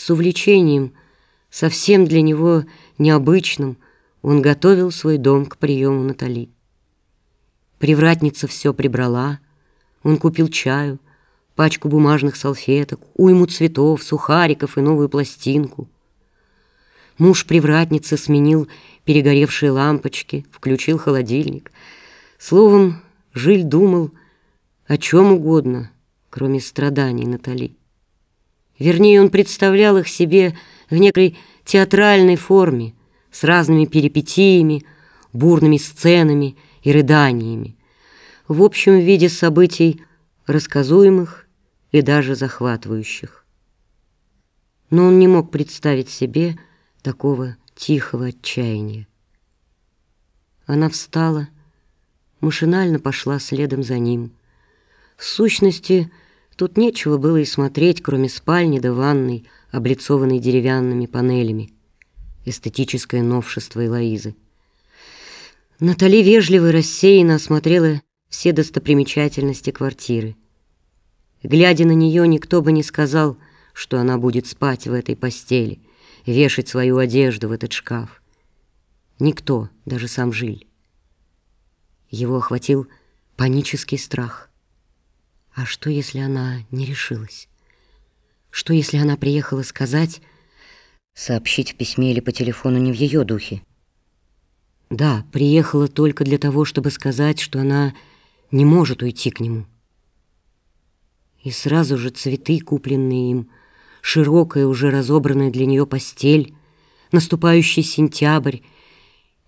С увлечением, совсем для него необычным, он готовил свой дом к приему Натали. Привратница все прибрала, он купил чаю, пачку бумажных салфеток, уйму цветов, сухариков и новую пластинку. Муж привратницы сменил перегоревшие лампочки, включил холодильник. Словом, Жиль думал о чем угодно, кроме страданий Натали. Вернее, он представлял их себе в некой театральной форме, с разными перипетиями, бурными сценами и рыданиями, в общем виде событий рассказуемых и даже захватывающих. Но он не мог представить себе такого тихого отчаяния. Она встала, машинально пошла следом за ним. В сущности, тут нечего было и смотреть, кроме спальни да ванной, облицованной деревянными панелями. Эстетическое новшество Элоизы. Натали вежливо и рассеянно осмотрела все достопримечательности квартиры. Глядя на нее, никто бы не сказал, что она будет спать в этой постели, вешать свою одежду в этот шкаф. Никто, даже сам Жиль. Его охватил панический страх. А что, если она не решилась? Что, если она приехала сказать, сообщить в письме или по телефону не в ее духе? Да, приехала только для того, чтобы сказать, что она не может уйти к нему. И сразу же цветы, купленные им, широкая, уже разобранная для нее постель, наступающий сентябрь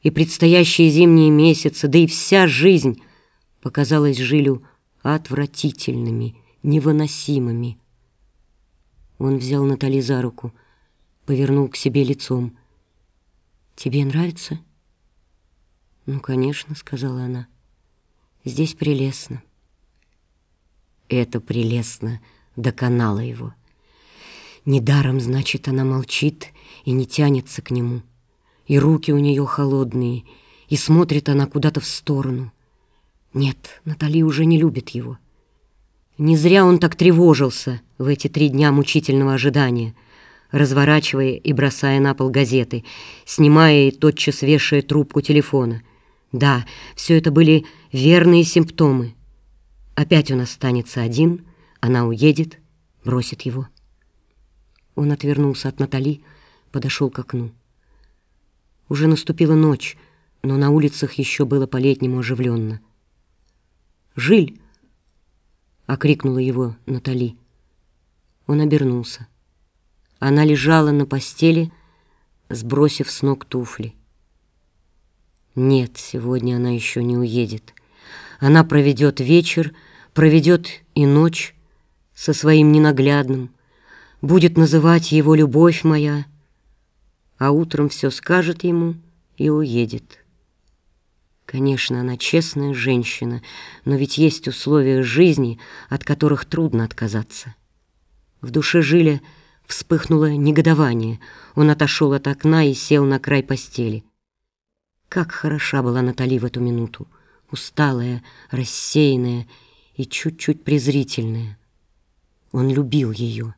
и предстоящие зимние месяцы, да и вся жизнь показалась Жилю отвратительными, невыносимыми. Он взял Натали за руку, повернул к себе лицом. «Тебе нравится?» «Ну, конечно», — сказала она. «Здесь прелестно». Это прелестно доконало его. Недаром, значит, она молчит и не тянется к нему. И руки у нее холодные, и смотрит она куда-то в сторону. Нет, Натали уже не любит его. Не зря он так тревожился в эти три дня мучительного ожидания, разворачивая и бросая на пол газеты, снимая и тотчас вешая трубку телефона. Да, все это были верные симптомы. Опять он останется один, она уедет, бросит его. Он отвернулся от Натали, подошел к окну. Уже наступила ночь, но на улицах еще было по-летнему оживленно. «Жиль!» — окрикнула его Натали. Он обернулся. Она лежала на постели, сбросив с ног туфли. Нет, сегодня она еще не уедет. Она проведет вечер, проведет и ночь со своим ненаглядным, будет называть его «любовь моя», а утром все скажет ему и уедет. Конечно, она честная женщина, но ведь есть условия жизни, от которых трудно отказаться. В душе Жиля вспыхнуло негодование. Он отошел от окна и сел на край постели. Как хороша была Натали в эту минуту, усталая, рассеянная и чуть-чуть презрительная. Он любил ее.